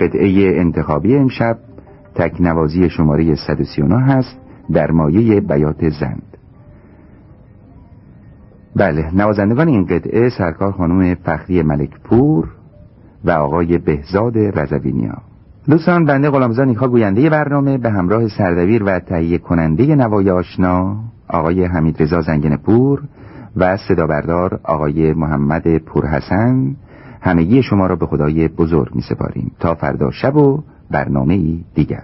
قطعه انتخابی امشب تکنوازی شماره 139 هست در مایه بیات زند. بله نوازندگان این قطعه سرکار خانم فخری ملکپور و آقای بهزاد رزوینیا دوستان بنده غلامزان نیکا گوینده برنامه به همراه سردبیر و تهیه کننده نوای آشنا آقای حمید رضا زنگن پور و صدا بردار آقای محمد پورحسن همگی شما را به خدای بزرگ می سپاریم تا فردا شب و برنامه دیگر.